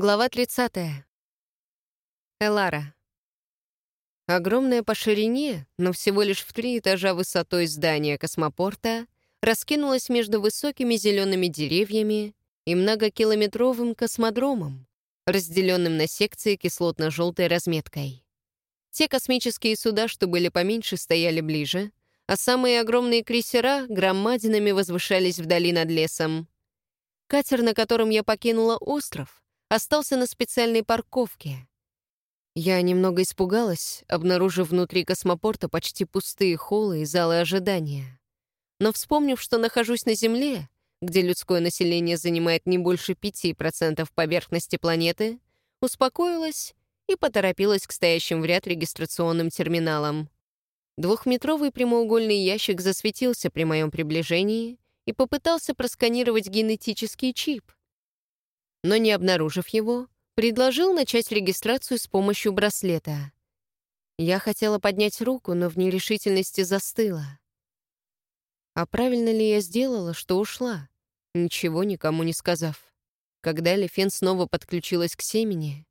Глава 30. Элара. Огромное по ширине, но всего лишь в три этажа высотой здание космопорта раскинулось между высокими зелеными деревьями и многокилометровым космодромом, разделенным на секции кислотно-желтой разметкой. Те космические суда, что были поменьше, стояли ближе, а самые огромные крейсера громадинами возвышались вдали над лесом. Катер, на котором я покинула остров — остался на специальной парковке. Я немного испугалась, обнаружив внутри космопорта почти пустые холлы и залы ожидания. Но вспомнив, что нахожусь на Земле, где людское население занимает не больше 5% поверхности планеты, успокоилась и поторопилась к стоящим в ряд регистрационным терминалам. Двухметровый прямоугольный ящик засветился при моем приближении и попытался просканировать генетический чип но, не обнаружив его, предложил начать регистрацию с помощью браслета. Я хотела поднять руку, но в нерешительности застыла. А правильно ли я сделала, что ушла, ничего никому не сказав? Когда Лефен снова подключилась к семени,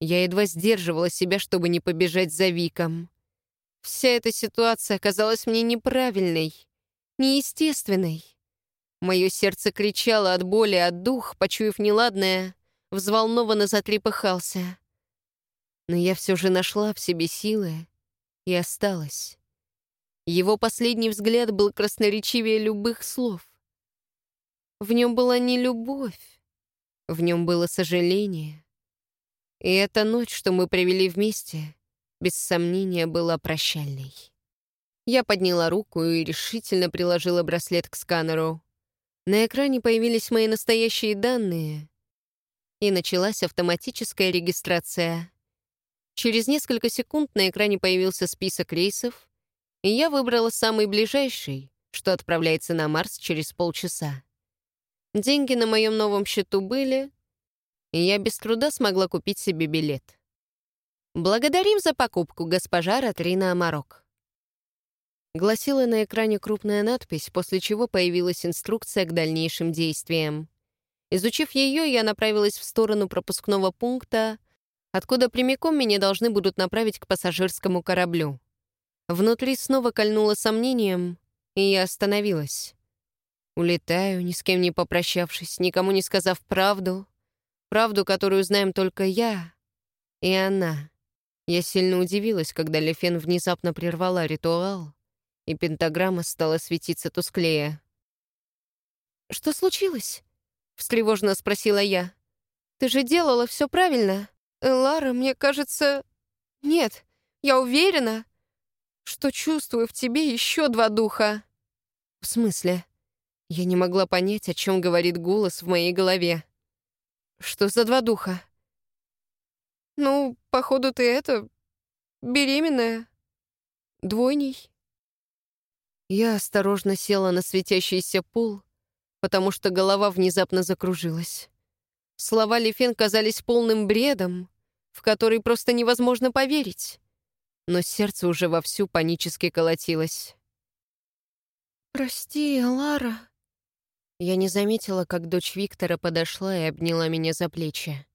я едва сдерживала себя, чтобы не побежать за Виком. Вся эта ситуация оказалась мне неправильной, неестественной. Мое сердце кричало от боли, от дух, почуяв неладное, взволнованно затрепыхался. Но я все же нашла в себе силы и осталась. Его последний взгляд был красноречивее любых слов. В нем была не любовь, в нем было сожаление. И эта ночь, что мы провели вместе, без сомнения была прощальной. Я подняла руку и решительно приложила браслет к сканеру. На экране появились мои настоящие данные, и началась автоматическая регистрация. Через несколько секунд на экране появился список рейсов, и я выбрала самый ближайший, что отправляется на Марс через полчаса. Деньги на моем новом счету были, и я без труда смогла купить себе билет. «Благодарим за покупку, госпожа Ратрина Амарок», Гласила на экране крупная надпись, после чего появилась инструкция к дальнейшим действиям. Изучив ее, я направилась в сторону пропускного пункта, откуда прямиком меня должны будут направить к пассажирскому кораблю. Внутри снова кольнуло сомнением, и я остановилась. Улетаю, ни с кем не попрощавшись, никому не сказав правду. Правду, которую знаем только я и она. Я сильно удивилась, когда Лефен внезапно прервала ритуал и пентаграмма стала светиться тусклее. «Что случилось?» — встревоженно спросила я. «Ты же делала все правильно. Лара, мне кажется... Нет, я уверена, что чувствую в тебе еще два духа». «В смысле?» Я не могла понять, о чем говорит голос в моей голове. «Что за два духа?» «Ну, походу, ты это... беременная. Двойней». Я осторожно села на светящийся пол, потому что голова внезапно закружилась. Слова Лефен казались полным бредом, в который просто невозможно поверить. Но сердце уже вовсю панически колотилось. «Прости, Лара». Я не заметила, как дочь Виктора подошла и обняла меня за плечи.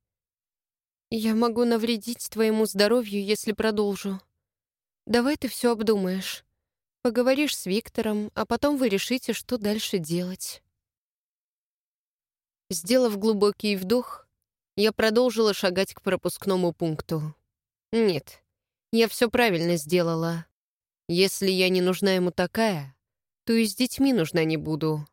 «Я могу навредить твоему здоровью, если продолжу. Давай ты все обдумаешь. Поговоришь с Виктором, а потом вы решите, что дальше делать. Сделав глубокий вдох, я продолжила шагать к пропускному пункту. Нет, я все правильно сделала. Если я не нужна ему такая, то и с детьми нужна не буду.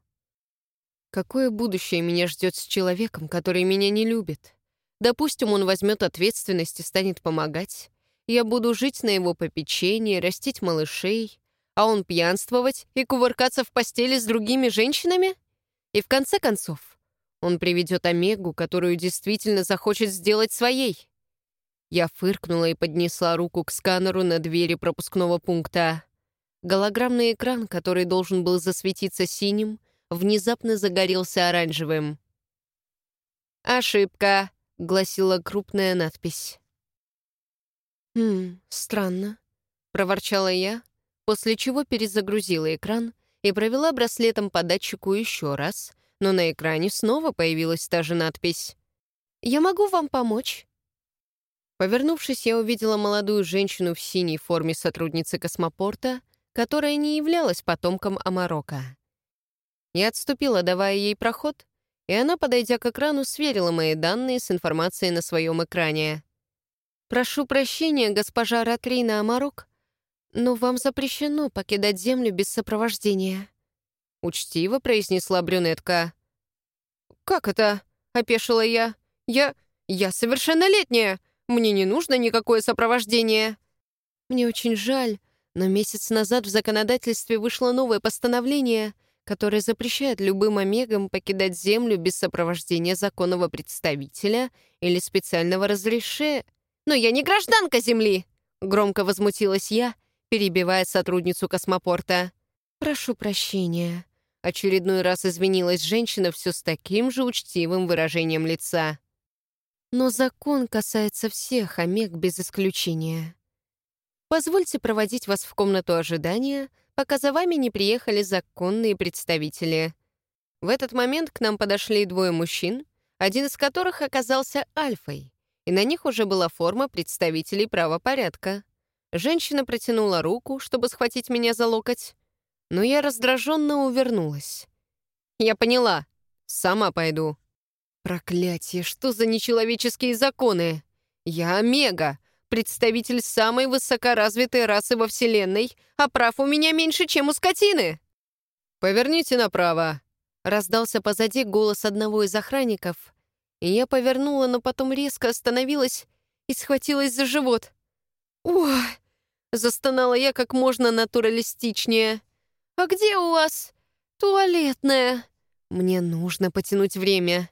Какое будущее меня ждет с человеком, который меня не любит? Допустим, он возьмет ответственность и станет помогать. Я буду жить на его попечении, растить малышей, а он пьянствовать и кувыркаться в постели с другими женщинами? И в конце концов, он приведет Омегу, которую действительно захочет сделать своей. Я фыркнула и поднесла руку к сканеру на двери пропускного пункта. Голограммный экран, который должен был засветиться синим, внезапно загорелся оранжевым. «Ошибка», — гласила крупная надпись. «Хм, странно», — проворчала я, после чего перезагрузила экран и провела браслетом по датчику еще раз, но на экране снова появилась та же надпись. я могу вам помочь?» Повернувшись, я увидела молодую женщину в синей форме сотрудницы космопорта, которая не являлась потомком Амарока. Я отступила, давая ей проход, и она, подойдя к экрану, сверила мои данные с информацией на своем экране. «Прошу прощения, госпожа Ратрина Амарок, но вам запрещено покидать Землю без сопровождения», — учтиво произнесла брюнетка. «Как это?» — опешила я. «Я... я совершеннолетняя! Мне не нужно никакое сопровождение!» «Мне очень жаль, но месяц назад в законодательстве вышло новое постановление, которое запрещает любым омегам покидать Землю без сопровождения законного представителя или специального разрешения. «Но я не гражданка Земли!» — громко возмутилась я, перебивая сотрудницу космопорта. «Прошу прощения», — очередной раз извинилась женщина все с таким же учтивым выражением лица. «Но закон касается всех омег без исключения. Позвольте проводить вас в комнату ожидания, пока за вами не приехали законные представители». В этот момент к нам подошли двое мужчин, один из которых оказался Альфой, и на них уже была форма представителей правопорядка. Женщина протянула руку, чтобы схватить меня за локоть, но я раздраженно увернулась. «Я поняла. Сама пойду». «Проклятие, что за нечеловеческие законы? Я Омега, представитель самой высокоразвитой расы во Вселенной, а прав у меня меньше, чем у скотины!» «Поверните направо», — раздался позади голос одного из охранников, и я повернула, но потом резко остановилась и схватилась за живот. «Ой!» — застонала я как можно натуралистичнее. «А где у вас туалетная?» «Мне нужно потянуть время.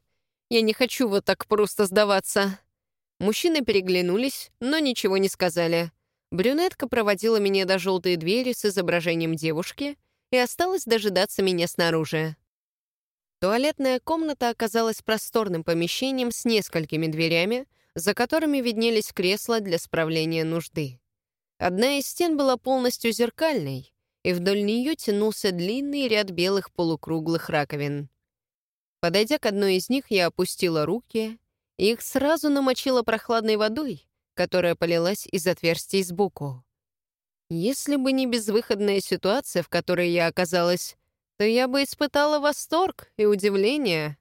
Я не хочу вот так просто сдаваться». Мужчины переглянулись, но ничего не сказали. Брюнетка проводила меня до желтой двери с изображением девушки и осталась дожидаться меня снаружи. Туалетная комната оказалась просторным помещением с несколькими дверями, за которыми виднелись кресла для справления нужды. Одна из стен была полностью зеркальной, и вдоль нее тянулся длинный ряд белых полукруглых раковин. Подойдя к одной из них, я опустила руки, и их сразу намочила прохладной водой, которая полилась из отверстий сбоку. Если бы не безвыходная ситуация, в которой я оказалась, то я бы испытала восторг и удивление.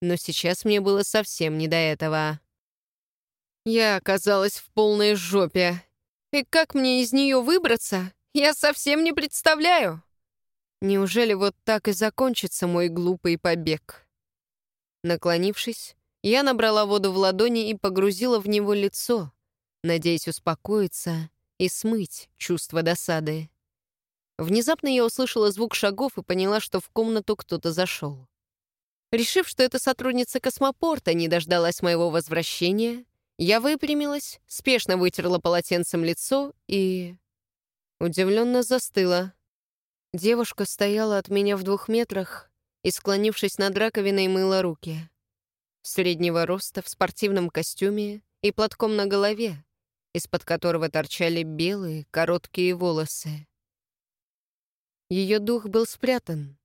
Но сейчас мне было совсем не до этого. Я оказалась в полной жопе. И как мне из нее выбраться, я совсем не представляю. Неужели вот так и закончится мой глупый побег? Наклонившись, я набрала воду в ладони и погрузила в него лицо, надеясь успокоиться и смыть чувство досады. Внезапно я услышала звук шагов и поняла, что в комнату кто-то зашел. Решив, что эта сотрудница космопорта не дождалась моего возвращения, я выпрямилась, спешно вытерла полотенцем лицо и... Удивленно застыла. Девушка стояла от меня в двух метрах и, склонившись над раковиной, мыла руки. Среднего роста, в спортивном костюме и платком на голове, из-под которого торчали белые, короткие волосы. Ее дух был спрятан,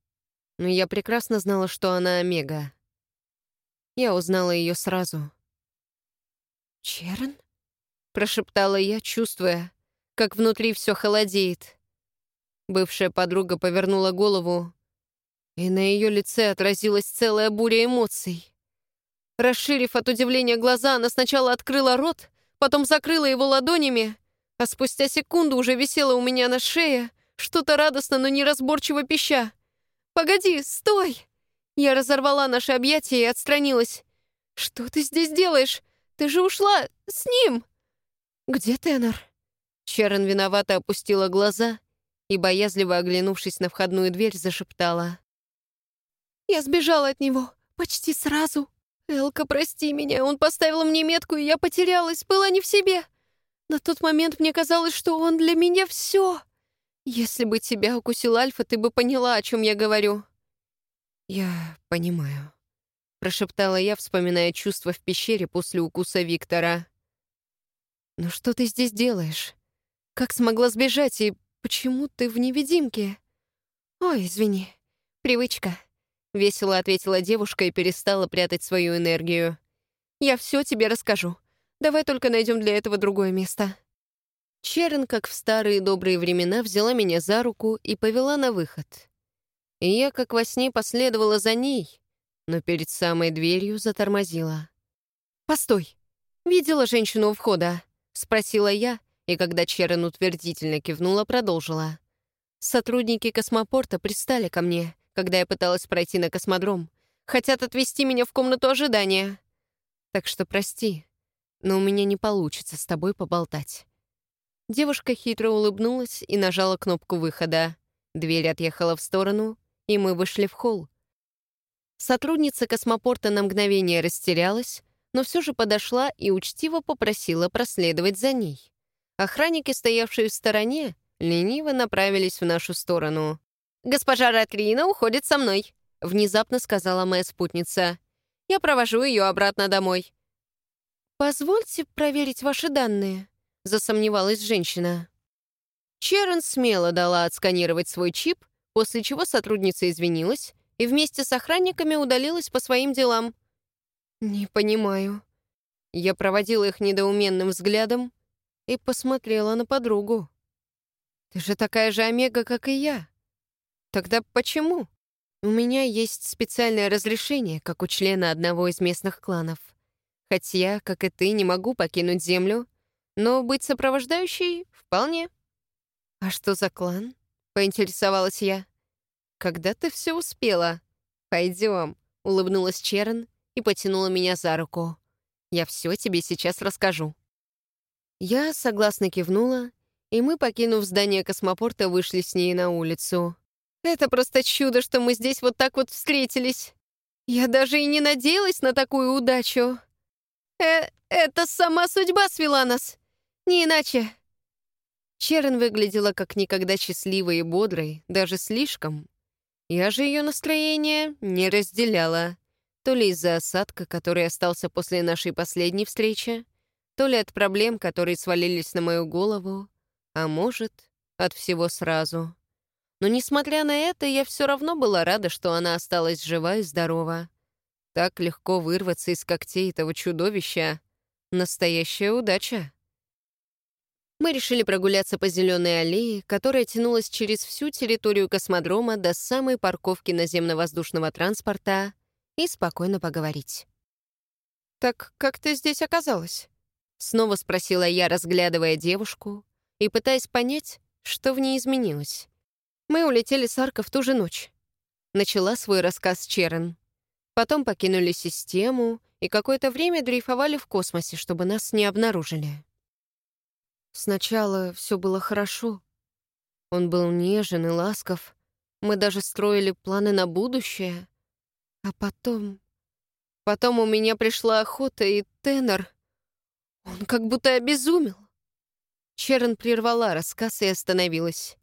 но я прекрасно знала, что она Омега. Я узнала ее сразу. «Черн?» — прошептала я, чувствуя, как внутри все холодеет. Бывшая подруга повернула голову, и на ее лице отразилась целая буря эмоций. Расширив от удивления глаза, она сначала открыла рот, потом закрыла его ладонями, а спустя секунду уже висела у меня на шее, что-то радостно, но неразборчиво пища. «Погоди, стой!» Я разорвала наши объятия и отстранилась. «Что ты здесь делаешь? Ты же ушла с ним!» «Где Тенор?» Черен виновато опустила глаза и, боязливо оглянувшись на входную дверь, зашептала. «Я сбежала от него почти сразу. Элка, прости меня, он поставил мне метку, и я потерялась, была не в себе. На тот момент мне казалось, что он для меня все. Если бы тебя укусил Альфа, ты бы поняла, о чем я говорю». «Я понимаю», прошептала я, вспоминая чувства в пещере после укуса Виктора. «Ну что ты здесь делаешь? Как смогла сбежать и почему ты в невидимке?» «Ой, извини, привычка», — весело ответила девушка и перестала прятать свою энергию. Я все тебе расскажу. Давай только найдем для этого другое место». Черен, как в старые добрые времена, взяла меня за руку и повела на выход. И я, как во сне, последовала за ней, но перед самой дверью затормозила. «Постой! Видела женщину у входа?» — спросила я, и когда Черен утвердительно кивнула, продолжила. «Сотрудники космопорта пристали ко мне, когда я пыталась пройти на космодром. Хотят отвезти меня в комнату ожидания. Так что прости, но у меня не получится с тобой поболтать». Девушка хитро улыбнулась и нажала кнопку выхода. Дверь отъехала в сторону, и мы вышли в холл. Сотрудница космопорта на мгновение растерялась, но все же подошла и учтиво попросила проследовать за ней. Охранники, стоявшие в стороне, лениво направились в нашу сторону. «Госпожа Ратрина уходит со мной», — внезапно сказала моя спутница. «Я провожу ее обратно домой». «Позвольте проверить ваши данные», — засомневалась женщина. Черен смело дала отсканировать свой чип, после чего сотрудница извинилась и вместе с охранниками удалилась по своим делам. «Не понимаю». Я проводила их недоуменным взглядом и посмотрела на подругу. «Ты же такая же Омега, как и я. Тогда почему?» «У меня есть специальное разрешение, как у члена одного из местных кланов. Хоть я, как и ты, не могу покинуть Землю, но быть сопровождающей — вполне». «А что за клан?» — поинтересовалась я. «Когда ты все успела?» «Пойдем», — улыбнулась Черн и потянула меня за руку. «Я все тебе сейчас расскажу». Я согласно кивнула, и мы, покинув здание космопорта, вышли с ней на улицу. «Это просто чудо, что мы здесь вот так вот встретились. Я даже и не надеялась на такую удачу. Э, это сама судьба свела нас, не иначе». Черен выглядела как никогда счастливой и бодрой, даже слишком. Я же ее настроение не разделяла. То ли из-за осадка, который остался после нашей последней встречи, то ли от проблем, которые свалились на мою голову, а может, от всего сразу. Но, несмотря на это, я все равно была рада, что она осталась жива и здорова. Так легко вырваться из когтей этого чудовища — настоящая удача. Мы решили прогуляться по зеленой аллее, которая тянулась через всю территорию космодрома до самой парковки наземно-воздушного транспорта, и спокойно поговорить. «Так как ты здесь оказалась?» Снова спросила я, разглядывая девушку и пытаясь понять, что в ней изменилось. «Мы улетели с Арка в ту же ночь». Начала свой рассказ Черен. Потом покинули систему и какое-то время дрейфовали в космосе, чтобы нас не обнаружили. Сначала все было хорошо. Он был нежен и ласков. Мы даже строили планы на будущее. А потом... Потом у меня пришла охота, и тенор... Он как будто обезумел. Черн прервала рассказ и остановилась.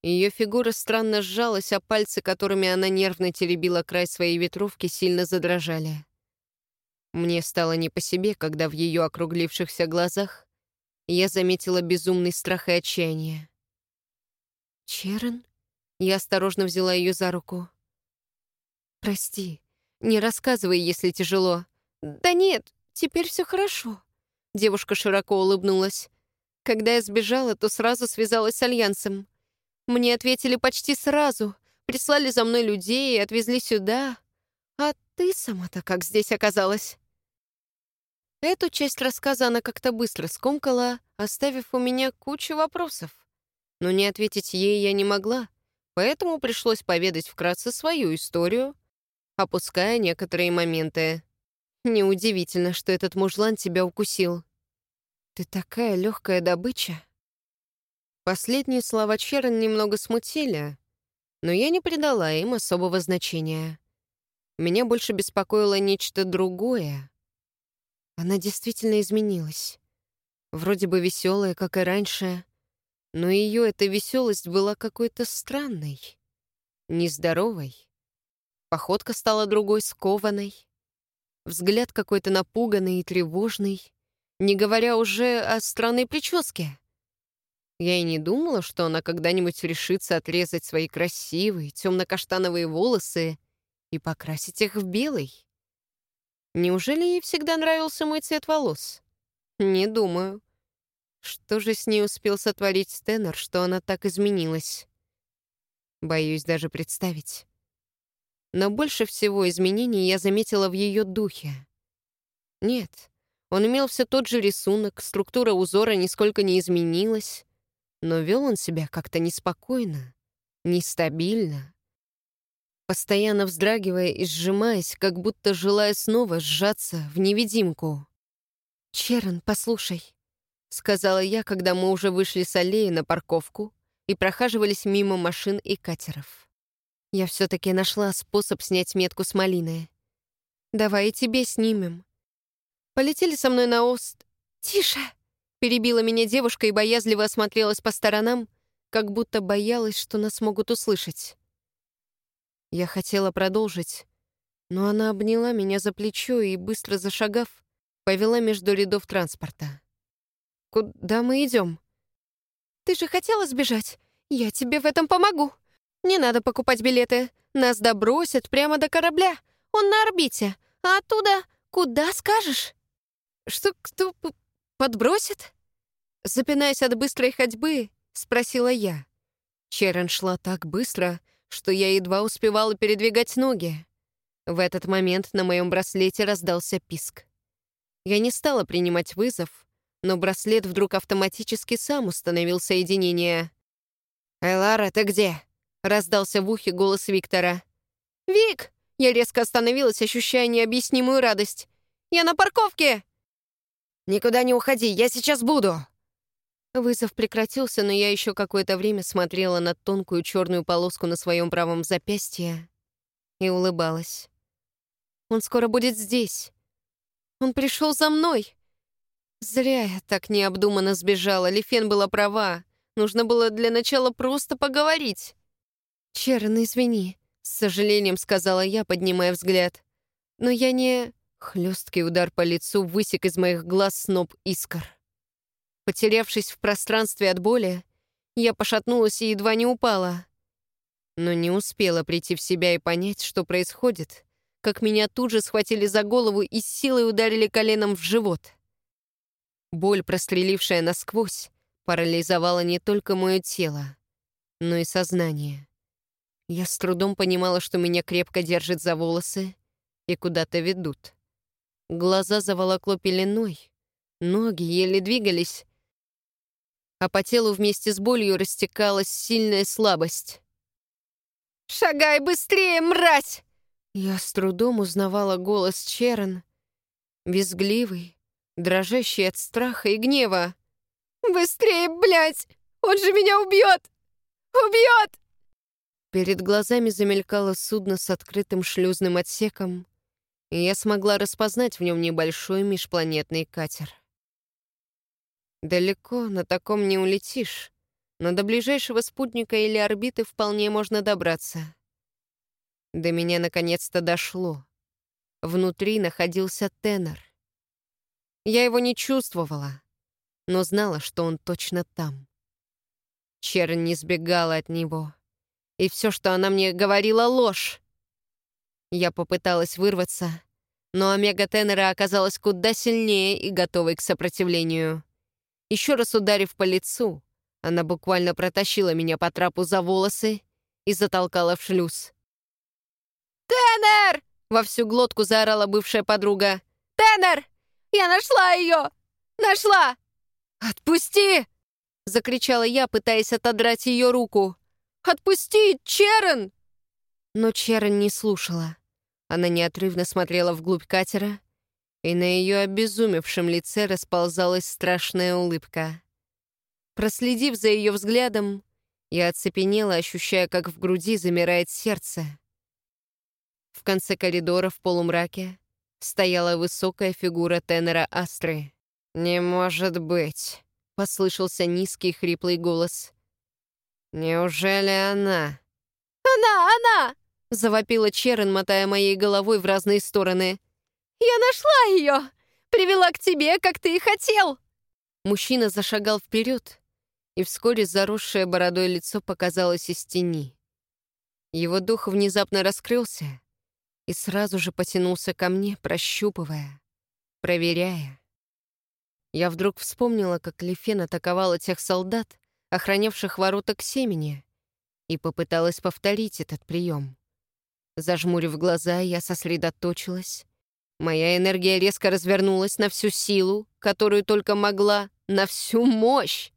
Ее фигура странно сжалась, а пальцы, которыми она нервно теребила край своей ветровки, сильно задрожали. Мне стало не по себе, когда в ее округлившихся глазах я заметила безумный страх и отчаяние. «Черен?» Я осторожно взяла ее за руку. «Прости, не рассказывай, если тяжело». «Да нет, теперь все хорошо». Девушка широко улыбнулась. Когда я сбежала, то сразу связалась с Альянсом. Мне ответили почти сразу. Прислали за мной людей и отвезли сюда. А ты сама-то как здесь оказалась? Эту часть рассказа она как-то быстро скомкала, оставив у меня кучу вопросов. Но не ответить ей я не могла, поэтому пришлось поведать вкратце свою историю, опуская некоторые моменты. Неудивительно, что этот мужлан тебя укусил. Ты такая легкая добыча. Последние слова Черн немного смутили, но я не придала им особого значения. Меня больше беспокоило нечто другое. Она действительно изменилась. Вроде бы веселая, как и раньше, но ее эта веселость была какой-то странной, нездоровой. Походка стала другой, скованной. Взгляд какой-то напуганный и тревожный, не говоря уже о странной прическе. Я и не думала, что она когда-нибудь решится отрезать свои красивые темно-каштановые волосы и покрасить их в белый. Неужели ей всегда нравился мой цвет волос? Не думаю. Что же с ней успел сотворить Стэннер, что она так изменилась? Боюсь даже представить. Но больше всего изменений я заметила в ее духе. Нет, он имел все тот же рисунок, структура узора нисколько не изменилась, но вел он себя как-то неспокойно, нестабильно, постоянно вздрагивая и сжимаясь, как будто желая снова сжаться в невидимку. «Черн, послушай», — сказала я, когда мы уже вышли с аллеи на парковку и прохаживались мимо машин и катеров. Я все-таки нашла способ снять метку с малины. Давай и тебе снимем. Полетели со мной на ост... Тише! Перебила меня девушка и боязливо осмотрелась по сторонам, как будто боялась, что нас могут услышать. Я хотела продолжить, но она обняла меня за плечо и, быстро зашагав, повела между рядов транспорта. «Куда мы идем? «Ты же хотела сбежать? Я тебе в этом помогу. Не надо покупать билеты. Нас добросят прямо до корабля. Он на орбите. А оттуда куда скажешь?» «Что, кто подбросит?» Запинаясь от быстрой ходьбы, спросила я. Черен шла так быстро, что я едва успевала передвигать ноги. В этот момент на моем браслете раздался писк. Я не стала принимать вызов, но браслет вдруг автоматически сам установил соединение. «Элара, ты где?» — раздался в ухе голос Виктора. «Вик!» — я резко остановилась, ощущая необъяснимую радость. «Я на парковке!» «Никуда не уходи, я сейчас буду!» Вызов прекратился, но я еще какое-то время смотрела на тонкую черную полоску на своем правом запястье и улыбалась. «Он скоро будет здесь. Он пришел за мной!» Зря я так необдуманно сбежала. Лифен была права. Нужно было для начала просто поговорить. «Черн, извини», — с сожалением сказала я, поднимая взгляд. «Но я не...» Хлесткий удар по лицу высек из моих глаз сноп искр. Потерявшись в пространстве от боли, я пошатнулась и едва не упала. Но не успела прийти в себя и понять, что происходит, как меня тут же схватили за голову и силой ударили коленом в живот. Боль, прострелившая насквозь, парализовала не только мое тело, но и сознание. Я с трудом понимала, что меня крепко держат за волосы и куда-то ведут. Глаза заволокло пеленой, ноги еле двигались, а по телу вместе с болью растекалась сильная слабость. «Шагай быстрее, мразь!» Я с трудом узнавала голос Черен, визгливый, дрожащий от страха и гнева. «Быстрее, блядь! Он же меня убьет! Убьет!» Перед глазами замелькало судно с открытым шлюзным отсеком, и я смогла распознать в нем небольшой межпланетный катер. Далеко на таком не улетишь, но до ближайшего спутника или орбиты вполне можно добраться. До меня наконец-то дошло. Внутри находился тенор. Я его не чувствовала, но знала, что он точно там. Черн не сбегала от него. И все, что она мне говорила, ложь. Я попыталась вырваться, но Омега Теннера оказалась куда сильнее и готовой к сопротивлению. Еще раз ударив по лицу, она буквально протащила меня по трапу за волосы и затолкала в шлюз. «Теннер!» — во всю глотку заорала бывшая подруга. «Теннер! Я нашла ее! Нашла!» «Отпусти!» — закричала я, пытаясь отодрать ее руку. «Отпусти, Черен!» Но Черен не слушала. Она неотрывно смотрела вглубь катера, и на ее обезумевшем лице расползалась страшная улыбка. Проследив за ее взглядом, я оцепенела, ощущая, как в груди замирает сердце. В конце коридора в полумраке стояла высокая фигура тенора Астры. «Не может быть!» — послышался низкий хриплый голос. «Неужели она?» «Она! Она!» — завопила Черен, мотая моей головой в разные стороны. «Я нашла ее! Привела к тебе, как ты и хотел!» Мужчина зашагал вперед, и вскоре заросшее бородой лицо показалось из тени. Его дух внезапно раскрылся, и сразу же потянулся ко мне, прощупывая, проверяя. Я вдруг вспомнила, как Лефен атаковала тех солдат, охранявших ворота к семени, и попыталась повторить этот прием. Зажмурив глаза, я сосредоточилась. Моя энергия резко развернулась на всю силу, которую только могла, на всю мощь.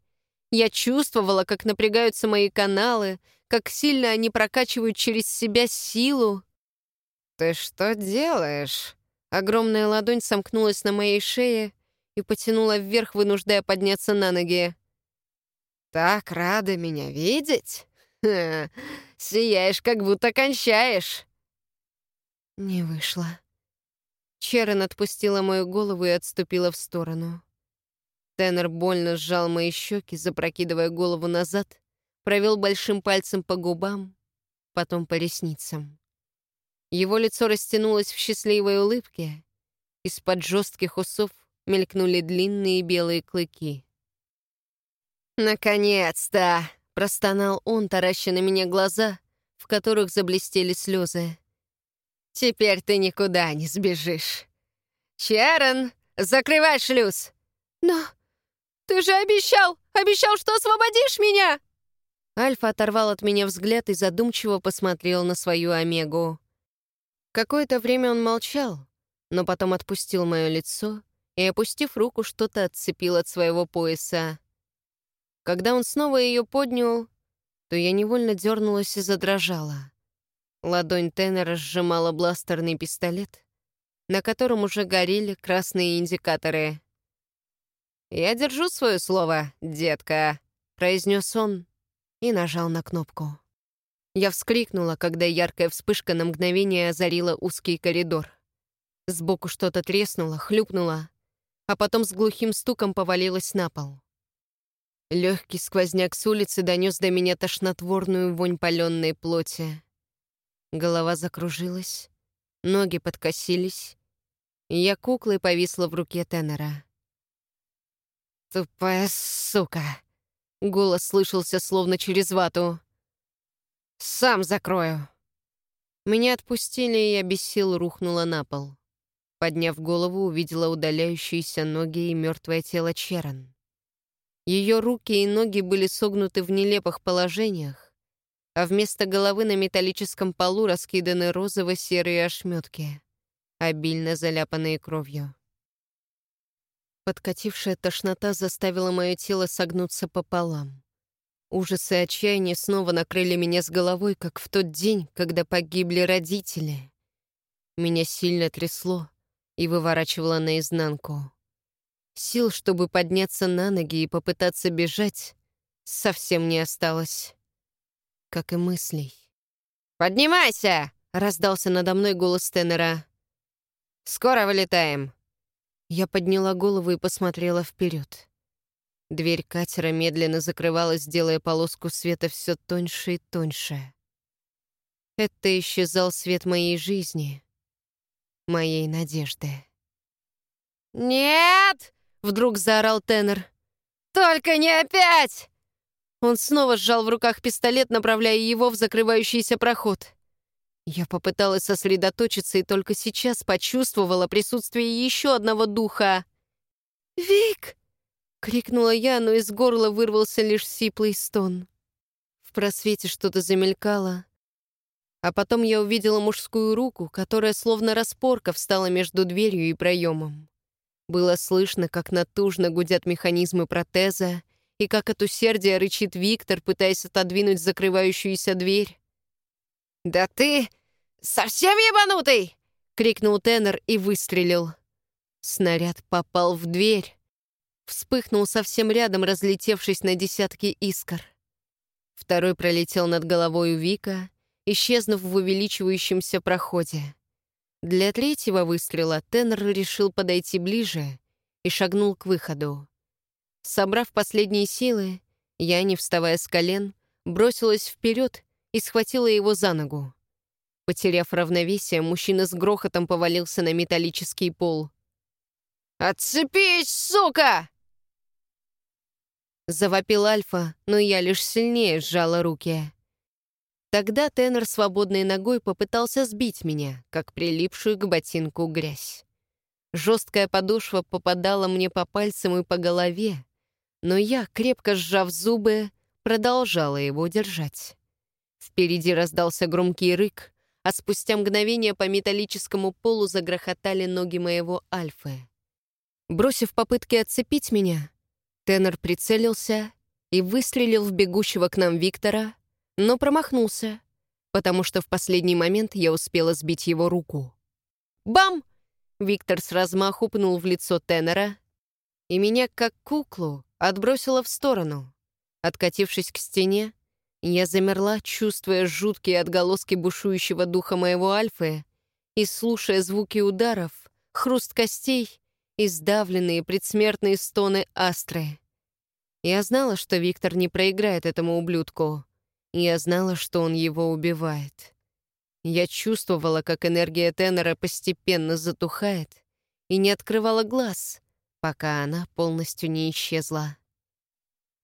Я чувствовала, как напрягаются мои каналы, как сильно они прокачивают через себя силу. «Ты что делаешь?» Огромная ладонь сомкнулась на моей шее и потянула вверх, вынуждая подняться на ноги. «Так рада меня видеть? Ха, сияешь, как будто кончаешь!» Не вышло. Черен отпустила мою голову и отступила в сторону. Теннер больно сжал мои щеки, запрокидывая голову назад, провел большим пальцем по губам, потом по ресницам. Его лицо растянулось в счастливой улыбке, из-под жестких усов мелькнули длинные белые клыки. «Наконец-то!» — простонал он, тараща на меня глаза, в которых заблестели слезы. Теперь ты никуда не сбежишь. Чарон, закрывай шлюз!» «Но ты же обещал, обещал, что освободишь меня!» Альфа оторвал от меня взгляд и задумчиво посмотрел на свою Омегу. Какое-то время он молчал, но потом отпустил мое лицо и, опустив руку, что-то отцепил от своего пояса. Когда он снова ее поднял, то я невольно дернулась и задрожала. Ладонь Теннера сжимала бластерный пистолет, на котором уже горели красные индикаторы. «Я держу свое слово, детка», — произнес он и нажал на кнопку. Я вскрикнула, когда яркая вспышка на мгновение озарила узкий коридор. Сбоку что-то треснуло, хлюпнуло, а потом с глухим стуком повалилось на пол. Легкий сквозняк с улицы донес до меня тошнотворную вонь паленной плоти. Голова закружилась, ноги подкосились, я куклой повисла в руке тенора. «Тупая сука!» — голос слышался словно через вату. «Сам закрою!» Меня отпустили, и я без сил рухнула на пол. Подняв голову, увидела удаляющиеся ноги и мертвое тело Черан. Ее руки и ноги были согнуты в нелепых положениях, а вместо головы на металлическом полу раскиданы розово-серые ошметки, обильно заляпанные кровью. Подкатившая тошнота заставила мое тело согнуться пополам. Ужас и отчаяние снова накрыли меня с головой, как в тот день, когда погибли родители. Меня сильно трясло и выворачивало наизнанку. Сил, чтобы подняться на ноги и попытаться бежать, совсем не осталось как и мыслей. «Поднимайся!» — раздался надо мной голос тенора. «Скоро вылетаем!» Я подняла голову и посмотрела вперед. Дверь катера медленно закрывалась, делая полоску света все тоньше и тоньше. Это исчезал свет моей жизни, моей надежды. «Нет!» — вдруг заорал тенор. «Только не опять!» Он снова сжал в руках пистолет, направляя его в закрывающийся проход. Я попыталась сосредоточиться и только сейчас почувствовала присутствие еще одного духа. «Вик!» — крикнула я, но из горла вырвался лишь сиплый стон. В просвете что-то замелькало, а потом я увидела мужскую руку, которая словно распорка встала между дверью и проемом. Было слышно, как натужно гудят механизмы протеза, и как от усердия рычит Виктор, пытаясь отодвинуть закрывающуюся дверь. «Да ты совсем ебанутый!» — крикнул тенор и выстрелил. Снаряд попал в дверь. Вспыхнул совсем рядом, разлетевшись на десятки искр. Второй пролетел над головой у Вика, исчезнув в увеличивающемся проходе. Для третьего выстрела тенор решил подойти ближе и шагнул к выходу. Собрав последние силы, я, не вставая с колен, бросилась вперед и схватила его за ногу. Потеряв равновесие, мужчина с грохотом повалился на металлический пол. «Отцепись, сука!» Завопил Альфа, но я лишь сильнее сжала руки. Тогда тенор свободной ногой попытался сбить меня, как прилипшую к ботинку грязь. Жесткая подошва попадала мне по пальцам и по голове, но я, крепко сжав зубы, продолжала его держать. Впереди раздался громкий рык, а спустя мгновение по металлическому полу загрохотали ноги моего Альфы. Бросив попытки отцепить меня, тенор прицелился и выстрелил в бегущего к нам Виктора, но промахнулся, потому что в последний момент я успела сбить его руку. Бам! Виктор с размаху пнул в лицо тенора, и меня, как куклу, отбросило в сторону. Откатившись к стене, я замерла, чувствуя жуткие отголоски бушующего духа моего Альфы и слушая звуки ударов, хруст костей и сдавленные предсмертные стоны Астры. Я знала, что Виктор не проиграет этому ублюдку. Я знала, что он его убивает. Я чувствовала, как энергия тенора постепенно затухает и не открывала глаз, пока она полностью не исчезла.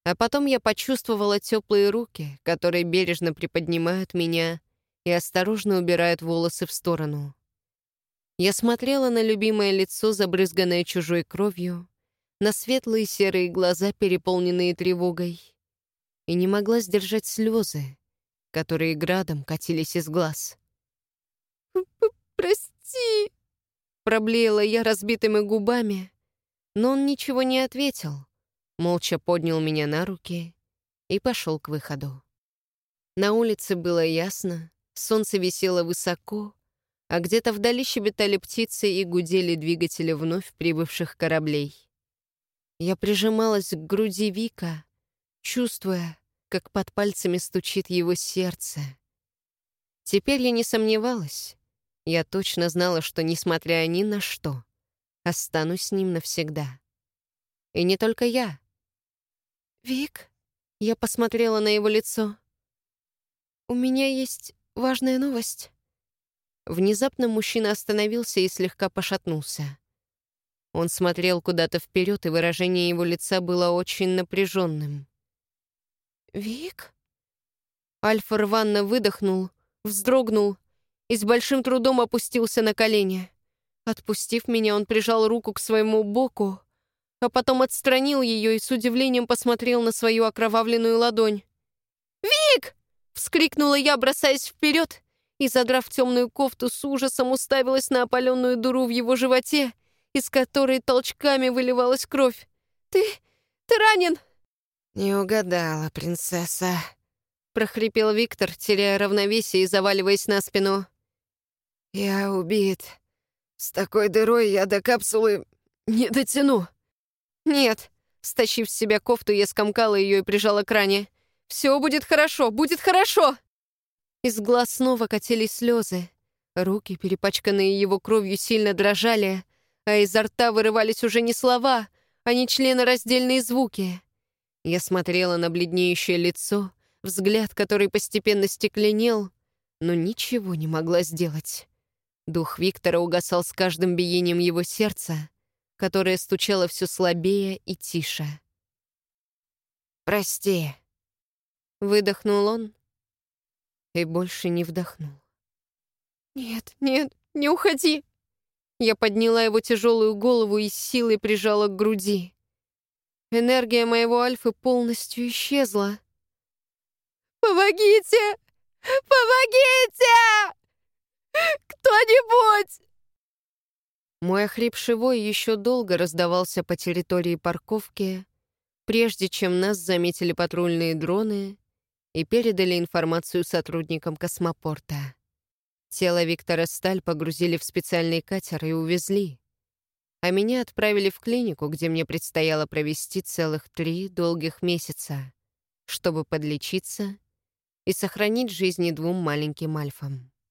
А потом я почувствовала теплые руки, которые бережно приподнимают меня и осторожно убирают волосы в сторону. Я смотрела на любимое лицо, забрызганное чужой кровью, на светлые серые глаза, переполненные тревогой, и не могла сдержать слезы, которые градом катились из глаз. «Прости!» — проблеяла я разбитыми губами, но он ничего не ответил — молча поднял меня на руки и пошел к выходу. На улице было ясно, солнце висело высоко, а где-то вдали щебетали птицы и гудели двигатели вновь прибывших кораблей. Я прижималась к груди Вика, чувствуя, как под пальцами стучит его сердце. Теперь я не сомневалась. Я точно знала, что, несмотря ни на что, останусь с ним навсегда. И не только я. «Вик?» Я посмотрела на его лицо. «У меня есть важная новость». Внезапно мужчина остановился и слегка пошатнулся. Он смотрел куда-то вперед, и выражение его лица было очень напряженным. «Вик?» Альфа рванно выдохнул, вздрогнул и с большим трудом опустился на колени. Отпустив меня, он прижал руку к своему боку, а потом отстранил ее и с удивлением посмотрел на свою окровавленную ладонь. «Вик!» — вскрикнула я, бросаясь вперед, и, задрав темную кофту, с ужасом уставилась на опаленную дуру в его животе, из которой толчками выливалась кровь. «Ты... ты ранен!» «Не угадала, принцесса», — прохрипел Виктор, теряя равновесие и заваливаясь на спину. «Я убит. С такой дырой я до капсулы не дотяну». «Нет». Стащив с себя кофту, я скомкала ее и прижала к ране. «Все будет хорошо, будет хорошо!» Из глаз снова катились слезы. Руки, перепачканные его кровью, сильно дрожали, а изо рта вырывались уже не слова, а не членораздельные звуки. Я смотрела на бледнеющее лицо, взгляд, который постепенно стекленел, но ничего не могла сделать. Дух Виктора угасал с каждым биением его сердца, которое стучало все слабее и тише. «Прости», — выдохнул он и больше не вдохнул. «Нет, нет, не уходи!» Я подняла его тяжелую голову и силой прижала к груди. Энергия моего Альфы полностью исчезла. «Помогите! Помогите! Кто-нибудь!» Мой охрипший вой еще долго раздавался по территории парковки, прежде чем нас заметили патрульные дроны и передали информацию сотрудникам космопорта. Тело Виктора Сталь погрузили в специальный катер и увезли, а меня отправили в клинику, где мне предстояло провести целых три долгих месяца, чтобы подлечиться и сохранить жизни двум маленьким альфам.